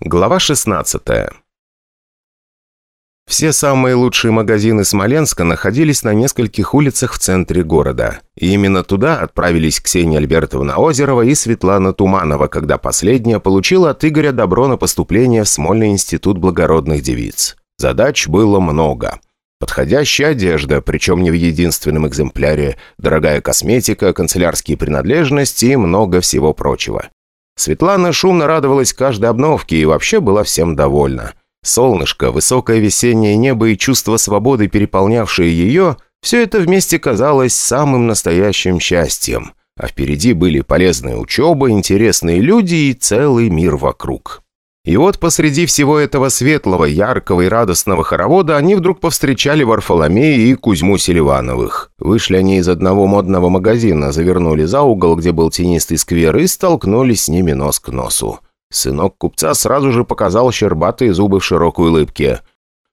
Глава 16 Все самые лучшие магазины Смоленска находились на нескольких улицах в центре города. И именно туда отправились Ксения Альбертовна Озерова и Светлана Туманова, когда последняя получила от Игоря добро на поступление в Смольный институт благородных девиц. Задач было много. Подходящая одежда, причем не в единственном экземпляре, дорогая косметика, канцелярские принадлежности и много всего прочего. Светлана шумно радовалась каждой обновке и вообще была всем довольна. Солнышко, высокое весеннее небо и чувство свободы, переполнявшее ее, все это вместе казалось самым настоящим счастьем. А впереди были полезная учеба, интересные люди и целый мир вокруг. И вот посреди всего этого светлого, яркого и радостного хоровода они вдруг повстречали Варфоломея и Кузьму Селивановых. Вышли они из одного модного магазина, завернули за угол, где был тенистый сквер, и столкнулись с ними нос к носу. Сынок купца сразу же показал щербатые зубы в широкой улыбке.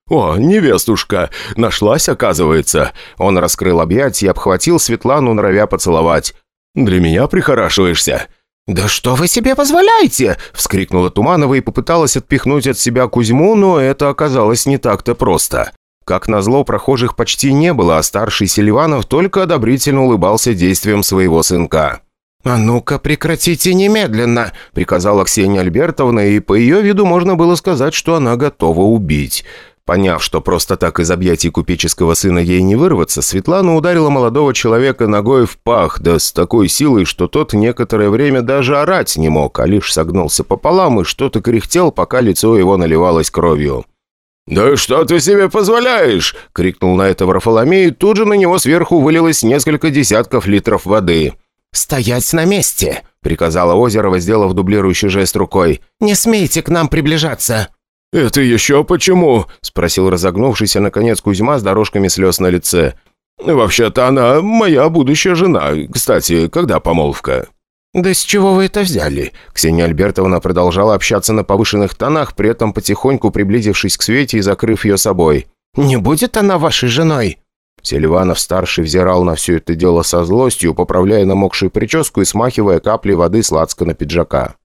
«О, невестушка! Нашлась, оказывается!» Он раскрыл объятия и обхватил Светлану, норовя поцеловать. «Для меня прихорашиваешься!» «Да что вы себе позволяете?» – вскрикнула Туманова и попыталась отпихнуть от себя Кузьму, но это оказалось не так-то просто. Как назло, прохожих почти не было, а старший Селиванов только одобрительно улыбался действиям своего сынка. «А ну-ка прекратите немедленно!» – приказала Ксения Альбертовна, и по ее виду можно было сказать, что она готова убить. Поняв, что просто так из объятий купеческого сына ей не вырваться, Светлана ударила молодого человека ногой в пах, да с такой силой, что тот некоторое время даже орать не мог, а лишь согнулся пополам и что-то кряхтел, пока лицо его наливалось кровью. «Да что ты себе позволяешь?» — крикнул на это Варфоломей, и тут же на него сверху вылилось несколько десятков литров воды. «Стоять на месте!» — приказала Озерова, сделав дублирующий жест рукой. «Не смейте к нам приближаться!» «Это еще почему?» – спросил разогнувшийся, наконец, Кузьма с дорожками слез на лице. «Вообще-то она моя будущая жена. Кстати, когда помолвка?» «Да с чего вы это взяли?» Ксения Альбертовна продолжала общаться на повышенных тонах, при этом потихоньку приблизившись к Свете и закрыв ее собой. «Не будет она вашей женой?» Селиванов-старший взирал на все это дело со злостью, поправляя намокшую прическу и смахивая капли воды с на пиджака.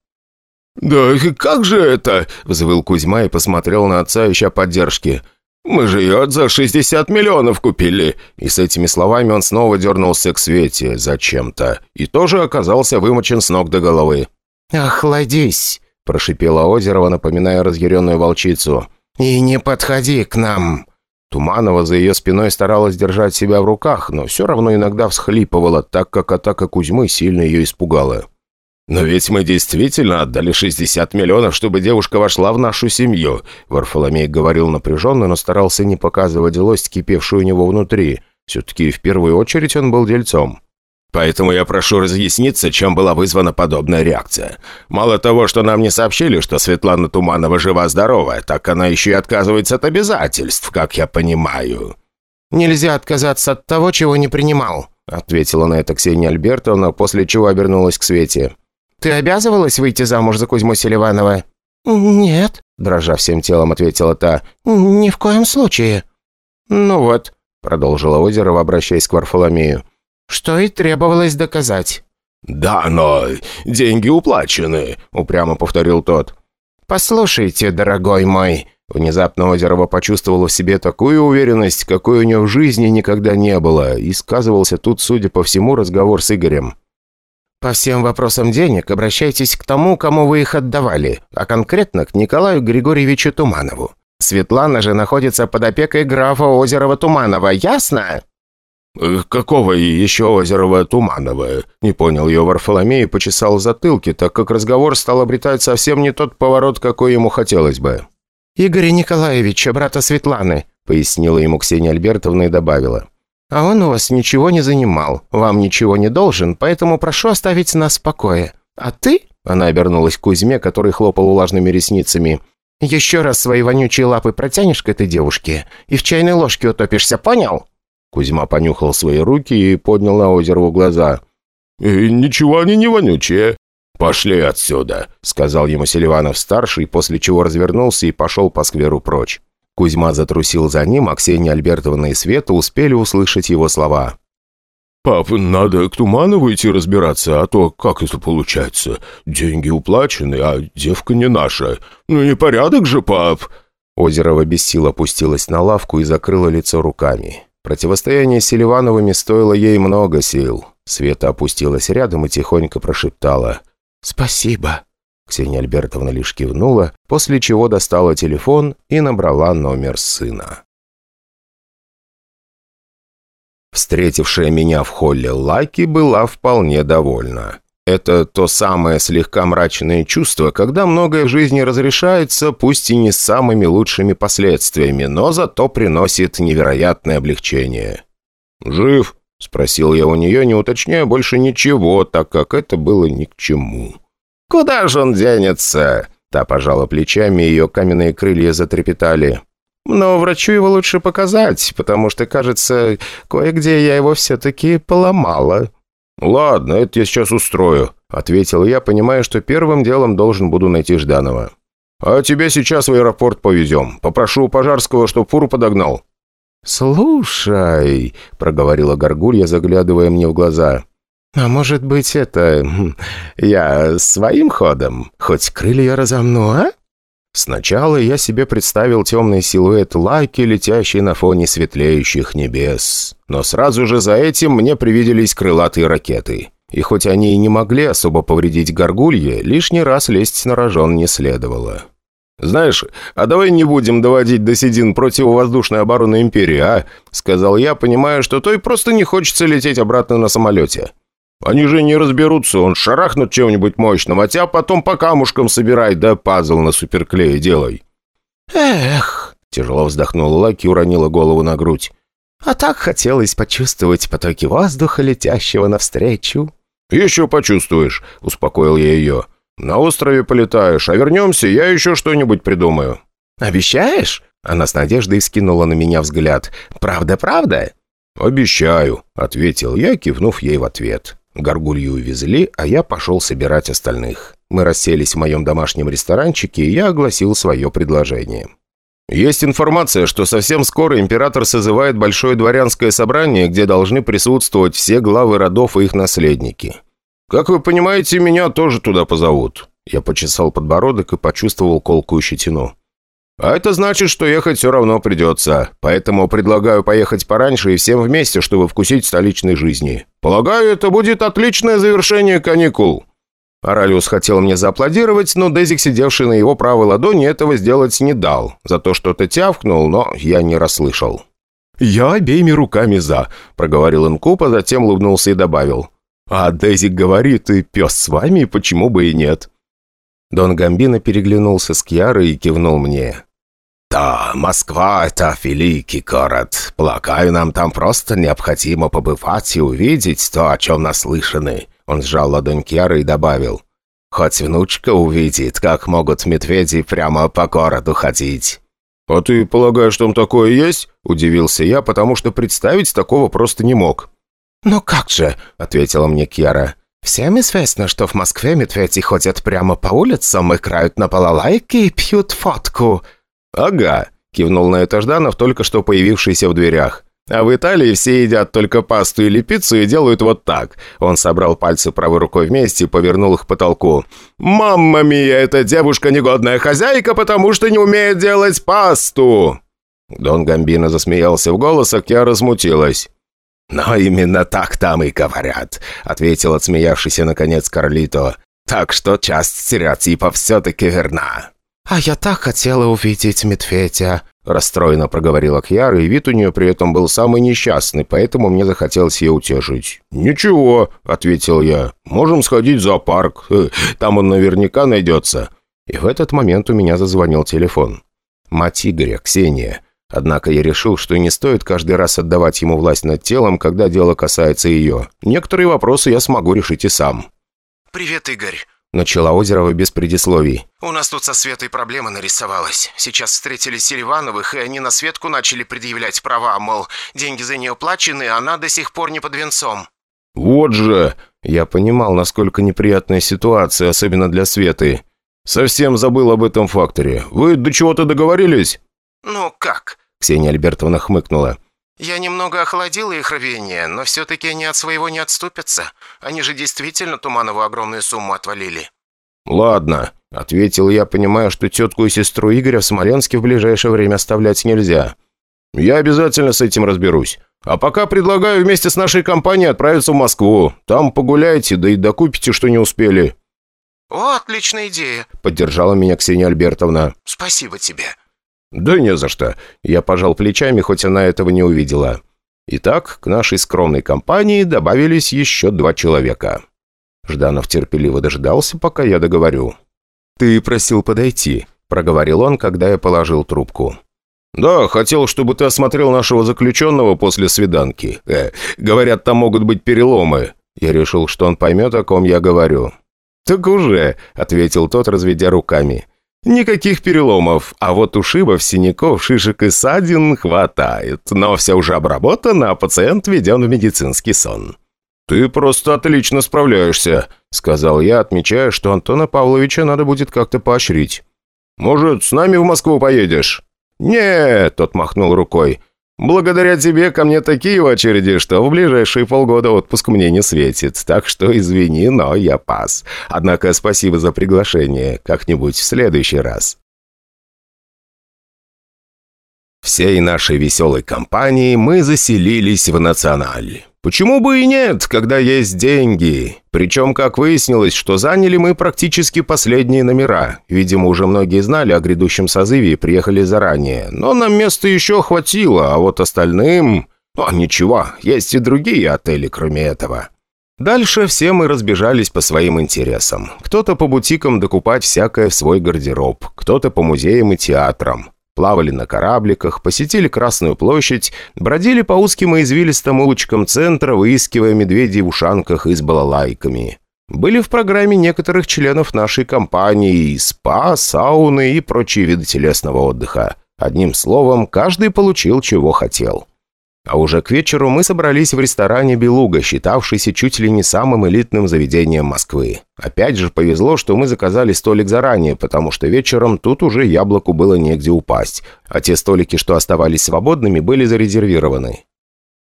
«Да как же это?» – взвыл Кузьма и посмотрел на отца, ища поддержки. «Мы же ее за 60 миллионов купили!» И с этими словами он снова дернулся к Свете зачем-то. И тоже оказался вымочен с ног до головы. «Охладись!» – прошипела Озерова, напоминая разъяренную волчицу. «И не подходи к нам!» Туманова за ее спиной старалась держать себя в руках, но все равно иногда всхлипывала, так как атака Кузьмы сильно ее испугала. «Но ведь мы действительно отдали 60 миллионов, чтобы девушка вошла в нашу семью», Варфоломей говорил напряженно, но старался не показывать злость, кипевшую у него внутри. Все-таки в первую очередь он был дельцом. Поэтому я прошу разъясниться, чем была вызвана подобная реакция. Мало того, что нам не сообщили, что Светлана Туманова жива-здорова, так она еще и отказывается от обязательств, как я понимаю». «Нельзя отказаться от того, чего не принимал», ответила на это Ксения Альбертовна, после чего обернулась к Свете. Ты обязывалась выйти замуж за Кузьму Селиванова?» «Нет», – дрожа всем телом, ответила та. «Ни в коем случае». «Ну вот», – продолжила Озерова, обращаясь к Варфоломею. «Что и требовалось доказать». «Да, но деньги уплачены», – упрямо повторил тот. «Послушайте, дорогой мой», Внезапно Озерова почувствовала в себе такую уверенность, какой у нее в жизни никогда не было, и сказывался тут, судя по всему, разговор с Игорем. По всем вопросам денег обращайтесь к тому, кому вы их отдавали, а конкретно к Николаю Григорьевичу Туманову. Светлана же находится под опекой графа Озерова-Туманова, ясно?» э, «Какого еще Озерова-Туманова?» Не понял ее Варфоломей и почесал затылки, так как разговор стал обретать совсем не тот поворот, какой ему хотелось бы. «Игоря Николаевича, брата Светланы», пояснила ему Ксения Альбертовна и добавила. А он у вас ничего не занимал, вам ничего не должен, поэтому прошу оставить нас в покое. А ты...» Она обернулась к Кузьме, который хлопал влажными ресницами. «Еще раз свои вонючие лапы протянешь к этой девушке и в чайной ложке утопишься, понял?» Кузьма понюхал свои руки и поднял на озеро глаза. «И ничего они не вонючие. Пошли отсюда», — сказал ему Селиванов-старший, после чего развернулся и пошел по скверу прочь. Кузьма затрусил за ним, а Ксения Альбертовна и Света успели услышать его слова. «Пап, надо к Туманову идти разбираться, а то как это получается? Деньги уплачены, а девка не наша. Ну не порядок же, пап!» Озерова без сил опустилась на лавку и закрыла лицо руками. Противостояние с Селивановыми стоило ей много сил. Света опустилась рядом и тихонько прошептала «Спасибо». Ксения Альбертовна лишь кивнула, после чего достала телефон и набрала номер сына. Встретившая меня в холле Лаки была вполне довольна. Это то самое слегка мрачное чувство, когда многое в жизни разрешается, пусть и не с самыми лучшими последствиями, но зато приносит невероятное облегчение. «Жив?» – спросил я у нее, не уточняя больше ничего, так как это было ни к чему. «Куда же он денется?» Та пожала плечами, ее каменные крылья затрепетали. «Но врачу его лучше показать, потому что, кажется, кое-где я его все-таки поломала». «Ладно, это я сейчас устрою», — ответил я, понимая, что первым делом должен буду найти Жданова. «А тебя сейчас в аэропорт повезем. Попрошу у Пожарского, чтоб фуру подогнал». «Слушай», — проговорила Горгулья, заглядывая мне в глаза, «А может быть, это... Хм, я своим ходом? Хоть крылья разомну, а?» Сначала я себе представил темный силуэт Лайки, летящий на фоне светлеющих небес. Но сразу же за этим мне привиделись крылатые ракеты. И хоть они и не могли особо повредить горгулье, лишний раз лезть на рожон не следовало. «Знаешь, а давай не будем доводить до седин противовоздушной обороны Империи, а?» Сказал я, понимая, что той просто не хочется лететь обратно на самолете. Они же не разберутся, он шарахнут чем-нибудь мощным, а тебя потом по камушкам собирай, да пазл на суперклее делай». «Эх!» – тяжело вздохнула Лаки и уронила голову на грудь. «А так хотелось почувствовать потоки воздуха, летящего навстречу». «Еще почувствуешь», – успокоил я ее. «На острове полетаешь, а вернемся, я еще что-нибудь придумаю». «Обещаешь?» Она с надеждой скинула на меня взгляд. «Правда-правда?» «Обещаю», — ответил я, кивнув ей в ответ. Горгулью увезли, а я пошел собирать остальных. Мы расселись в моем домашнем ресторанчике, и я огласил свое предложение. Есть информация, что совсем скоро император созывает большое дворянское собрание, где должны присутствовать все главы родов и их наследники. Как вы понимаете, меня тоже туда позовут. Я почесал подбородок и почувствовал колкую щетину. А это значит, что ехать все равно придется. Поэтому предлагаю поехать пораньше и всем вместе, чтобы вкусить столичной жизни. Полагаю, это будет отличное завершение каникул». Аралиус хотел мне зааплодировать, но Дезик, сидевший на его правой ладони, этого сделать не дал. Зато что-то тявкнул, но я не расслышал. «Я обеими руками за», — проговорил Инкуб, а затем улыбнулся и добавил. «А Дезик говорит, и пес с вами, почему бы и нет?» Дон Гамбино переглянулся с Кьярой и кивнул мне. «Да, Москва — это великий город. Полагаю, нам там просто необходимо побывать и увидеть то, о чем наслышаны». Он сжал ладонь Кьяры и добавил. «Хоть внучка увидит, как могут медведи прямо по городу ходить». «А ты полагаешь, там такое есть?» – удивился я, потому что представить такого просто не мог. «Ну как же?» – ответила мне Кьяра. «Всем известно, что в Москве медведи ходят прямо по улицам, играют на балалайке и пьют фотку». «Ага», – кивнул на это Жданов, только что появившийся в дверях. «А в Италии все едят только пасту или пиццу и делают вот так». Он собрал пальцы правой рукой вместе и повернул их к потолку. «Мамма мия, эта девушка негодная хозяйка, потому что не умеет делать пасту!» Дон Гамбино засмеялся в голос, а Киара размутилась. «Но именно так там и говорят», — ответил отсмеявшийся наконец Карлито. «Так что часть стереотипов все-таки верна». «А я так хотела увидеть медведя», – расстроенно проговорила Кьяра, и вид у нее при этом был самый несчастный, поэтому мне захотелось ее утешить. «Ничего», – ответил я, – «можем сходить в зоопарк, э, там он наверняка найдется». И в этот момент у меня зазвонил телефон. Мать Игоря, Ксения. Однако я решил, что не стоит каждый раз отдавать ему власть над телом, когда дело касается ее. Некоторые вопросы я смогу решить и сам. «Привет, Игорь. Начала Озерова без предисловий. «У нас тут со Светой проблема нарисовалась. Сейчас встретились Селивановых, и они на Светку начали предъявлять права, мол, деньги за нее плачены, а она до сих пор не под венцом». «Вот же!» Я понимал, насколько неприятная ситуация, особенно для Светы. «Совсем забыл об этом факторе. Вы до чего-то договорились?» «Ну как?» Ксения Альбертовна хмыкнула. Я немного охладила их рвение, но все-таки они от своего не отступятся. Они же действительно Туманову огромную сумму отвалили». «Ладно», — ответил я, понимая, что тетку и сестру Игоря в Смоленске в ближайшее время оставлять нельзя. «Я обязательно с этим разберусь. А пока предлагаю вместе с нашей компанией отправиться в Москву. Там погуляйте, да и докупите, что не успели». «О, отличная идея!» — поддержала меня Ксения Альбертовна. «Спасибо тебе!» «Да не за что!» Я пожал плечами, хоть она этого не увидела. Итак, к нашей скромной компании добавились еще два человека. Жданов терпеливо дождался, пока я договорю. «Ты просил подойти», — проговорил он, когда я положил трубку. «Да, хотел, чтобы ты осмотрел нашего заключенного после свиданки. Э, говорят, там могут быть переломы». Я решил, что он поймет, о ком я говорю. «Так уже», — ответил тот, разведя руками. «Никаких переломов, а вот ушибов, синяков, шишек и ссадин хватает. Но все уже обработано, а пациент введен в медицинский сон». «Ты просто отлично справляешься», — сказал я, отмечая, что Антона Павловича надо будет как-то поощрить. «Может, с нами в Москву поедешь?» «Нет», — тот махнул рукой. Благодаря тебе ко мне такие очереди, что в ближайшие полгода отпуск мне не светит. Так что извини, но я пас. Однако спасибо за приглашение. Как-нибудь в следующий раз. Всей нашей веселой компанией мы заселились в «Националь». Почему бы и нет, когда есть деньги? Причем, как выяснилось, что заняли мы практически последние номера. Видимо, уже многие знали о грядущем созыве и приехали заранее. Но нам места еще хватило, а вот остальным... О, ничего, есть и другие отели, кроме этого. Дальше все мы разбежались по своим интересам. Кто-то по бутикам докупать всякое в свой гардероб, кто-то по музеям и театрам плавали на корабликах, посетили Красную площадь, бродили по узким и извилистым улочкам центра, выискивая медведей в ушанках и с балалайками. Были в программе некоторых членов нашей компании и спа, сауны и прочие виды телесного отдыха. Одним словом, каждый получил, чего хотел. А уже к вечеру мы собрались в ресторане «Белуга», считавшийся чуть ли не самым элитным заведением Москвы. Опять же повезло, что мы заказали столик заранее, потому что вечером тут уже яблоку было негде упасть, а те столики, что оставались свободными, были зарезервированы.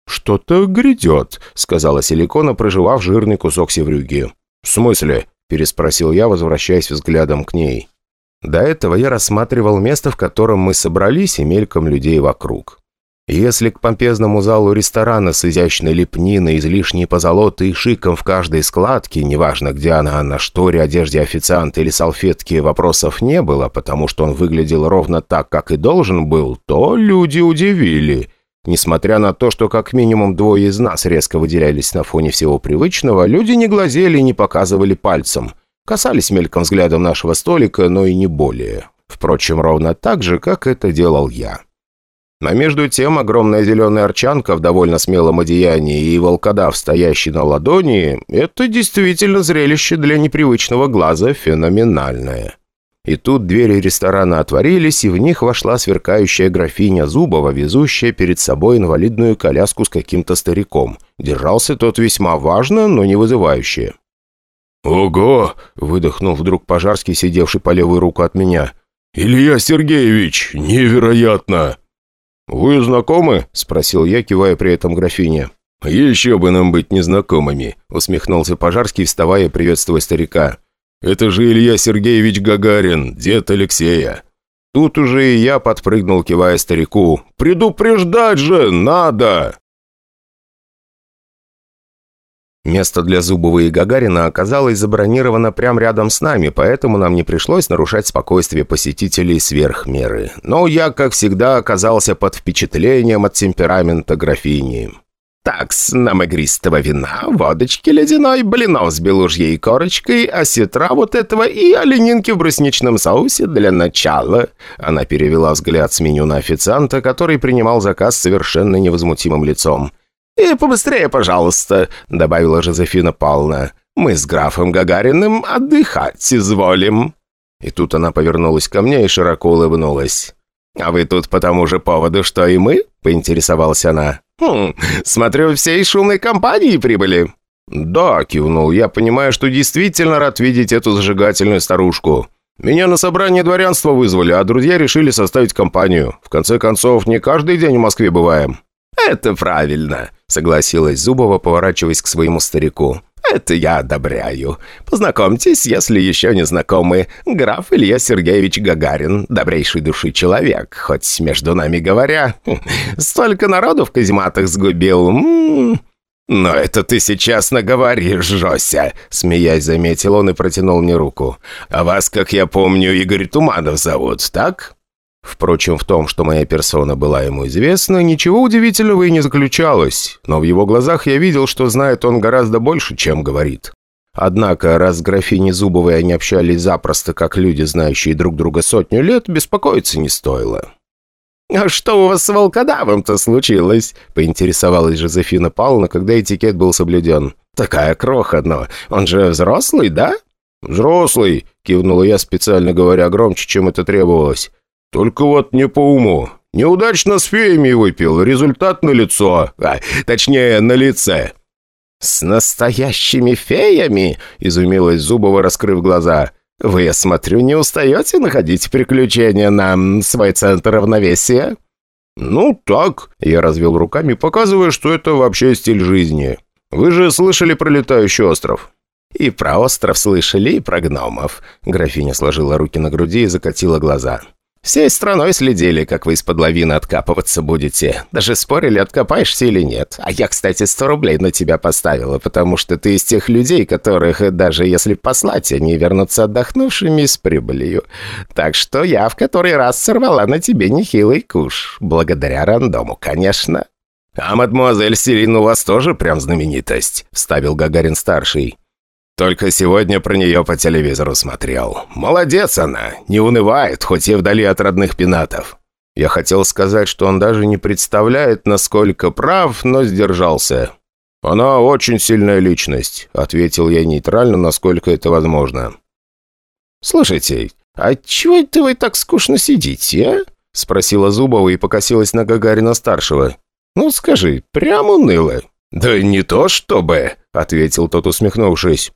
«Что-то грядет», — сказала Силикона, проживав жирный кусок севрюги. «В смысле?» — переспросил я, возвращаясь взглядом к ней. До этого я рассматривал место, в котором мы собрались, и мельком людей вокруг. Если к помпезному залу ресторана с изящной лепниной, излишней позолотой и шиком в каждой складке, неважно где она, на шторе, одежде официанта или салфетке, вопросов не было, потому что он выглядел ровно так, как и должен был, то люди удивили. Несмотря на то, что как минимум двое из нас резко выделялись на фоне всего привычного, люди не глазели и не показывали пальцем. Касались мельком взглядом нашего столика, но и не более. Впрочем, ровно так же, как это делал я. А между тем огромная зеленая арчанка в довольно смелом одеянии и волкодав, стоящий на ладони, это действительно зрелище для непривычного глаза феноменальное. И тут двери ресторана отворились, и в них вошла сверкающая графиня Зубова, везущая перед собой инвалидную коляску с каким-то стариком. Держался тот весьма важно, но не вызывающе. «Ого!» — выдохнул вдруг Пожарский, сидевший по левую руку от меня. «Илья Сергеевич, невероятно!» «Вы знакомы?» – спросил я, кивая при этом графине. «Еще бы нам быть незнакомыми», – усмехнулся Пожарский, вставая приветствуя старика. «Это же Илья Сергеевич Гагарин, дед Алексея». Тут уже и я подпрыгнул, кивая старику. «Предупреждать же надо!» Место для Зубова и Гагарина оказалось забронировано прямо рядом с нами, поэтому нам не пришлось нарушать спокойствие посетителей сверх меры. Но я, как всегда, оказался под впечатлением от темперамента графини. «Такс, нам игристого вина, водочки ледяной, блинов с белужьей корочкой, осетра вот этого и оленинки в брусничном соусе для начала». Она перевела взгляд с меню на официанта, который принимал заказ совершенно невозмутимым лицом. «И побыстрее, пожалуйста», — добавила Жозефина Павловна. «Мы с графом Гагариным отдыхать изволим». И тут она повернулась ко мне и широко улыбнулась. «А вы тут по тому же поводу, что и мы?» — поинтересовалась она. «Хм, смотрю, всей шумной компании прибыли». «Да», — кивнул, — «я понимаю, что действительно рад видеть эту зажигательную старушку. Меня на собрание дворянства вызвали, а друзья решили составить компанию. В конце концов, не каждый день в Москве бываем». «Это правильно», — согласилась Зубова, поворачиваясь к своему старику. «Это я одобряю. Познакомьтесь, если еще не знакомы, граф Илья Сергеевич Гагарин, добрейший души человек, хоть, между нами говоря, столько народу в казематах сгубил. М -м -м. «Но это ты сейчас наговоришь, Жося!» Смеясь, заметил он и протянул мне руку. «А вас, как я помню, Игорь Туманов зовут, так?» Впрочем, в том, что моя персона была ему известна, ничего удивительного и не заключалось, но в его глазах я видел, что знает он гораздо больше, чем говорит. Однако, раз с графиней Зубовой они общались запросто, как люди, знающие друг друга сотню лет, беспокоиться не стоило. «А что у вас с волкодавом-то случилось?» — поинтересовалась Жозефина Павловна, когда этикет был соблюден. «Такая кроха, но он же взрослый, да?» «Взрослый», — кивнула я, специально говоря громче, чем это требовалось. «Только вот не по уму. Неудачно с феями выпил, результат на лицо, а, точнее, на лице». «С настоящими феями?» — изумилась Зубова, раскрыв глаза. «Вы, я смотрю, не устаете находить приключения на свой центр равновесия?» «Ну, так», — я развел руками, показывая, что это вообще стиль жизни. «Вы же слышали про летающий остров?» «И про остров слышали, и про гномов». Графиня сложила руки на груди и закатила глаза. Всей страной следили, как вы из-под лавины откапываться будете. Даже спорили, откопаешься или нет. А я, кстати, сто рублей на тебя поставила, потому что ты из тех людей, которых, даже если послать, они вернутся отдохнувшими с прибылью. Так что я в который раз сорвала на тебе нехилый куш. Благодаря рандому, конечно. «А мадемуазель Селин у вас тоже прям знаменитость», — вставил Гагарин-старший. Только сегодня про нее по телевизору смотрел. Молодец она, не унывает, хоть и вдали от родных пенатов. Я хотел сказать, что он даже не представляет, насколько прав, но сдержался. «Она очень сильная личность», — ответил я нейтрально, насколько это возможно. «Слушайте, а чего это вы так скучно сидите, а?» — спросила Зубова и покосилась на Гагарина-старшего. «Ну скажи, прямо уныло». «Да не то чтобы», — ответил тот, усмехнувшись.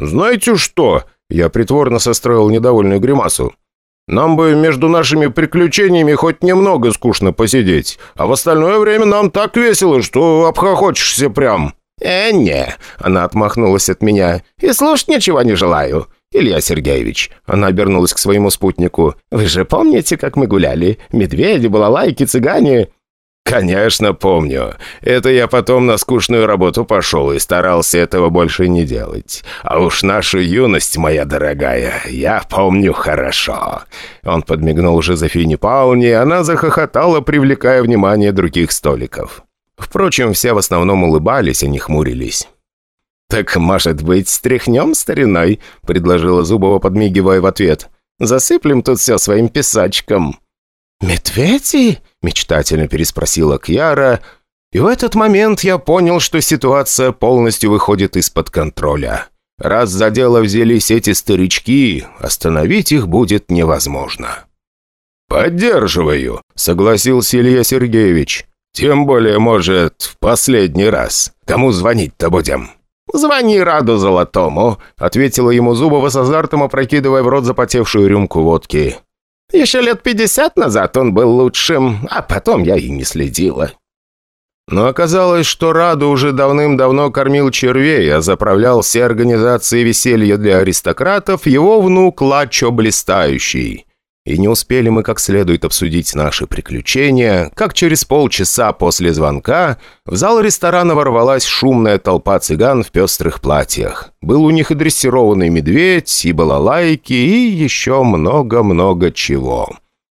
«Знаете что?» Я притворно состроил недовольную гримасу. «Нам бы между нашими приключениями хоть немного скучно посидеть, а в остальное время нам так весело, что обхохочешься прям». «Э, не», — она отмахнулась от меня, — «и слушать ничего не желаю». «Илья Сергеевич», — она обернулась к своему спутнику, — «вы же помните, как мы гуляли? Медведи, балалайки, цыгане...» «Конечно, помню. Это я потом на скучную работу пошел и старался этого больше не делать. А уж нашу юность, моя дорогая, я помню хорошо». Он подмигнул Жозефине Пауне, она захохотала, привлекая внимание других столиков. Впрочем, все в основном улыбались, а не хмурились. «Так, может быть, стряхнем стариной?» — предложила Зубова, подмигивая в ответ. «Засыплем тут все своим песачком». «Медведи?» – мечтательно переспросила Кьяра. И в этот момент я понял, что ситуация полностью выходит из-под контроля. Раз за дело взялись эти старички, остановить их будет невозможно. «Поддерживаю», — согласился Илья Сергеевич. «Тем более, может, в последний раз. Кому звонить-то будем?» «Звони Раду Золотому», — ответила ему Зубова с азартом, опрокидывая в рот запотевшую рюмку водки. Еще лет пятьдесят назад он был лучшим, а потом я и не следила». Но оказалось, что Раду уже давным-давно кормил червей, а заправлял все организации веселья для аристократов его внук Лачо Блистающий. И не успели мы как следует обсудить наши приключения, как через полчаса после звонка в зал ресторана ворвалась шумная толпа цыган в пестрых платьях. Был у них и дрессированный медведь, и балалайки, и еще много-много чего.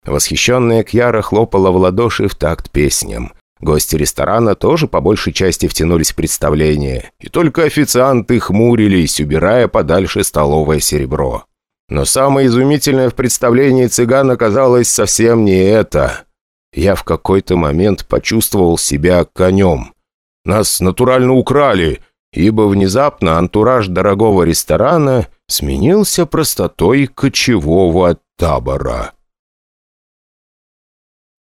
Восхищенная Кьяра хлопала в ладоши в такт песням. Гости ресторана тоже по большей части втянулись в представление, и только официанты хмурились, убирая подальше столовое серебро. Но самое изумительное в представлении цыган оказалось совсем не это. Я в какой-то момент почувствовал себя конем. Нас натурально украли, ибо внезапно антураж дорогого ресторана сменился простотой кочевого табора.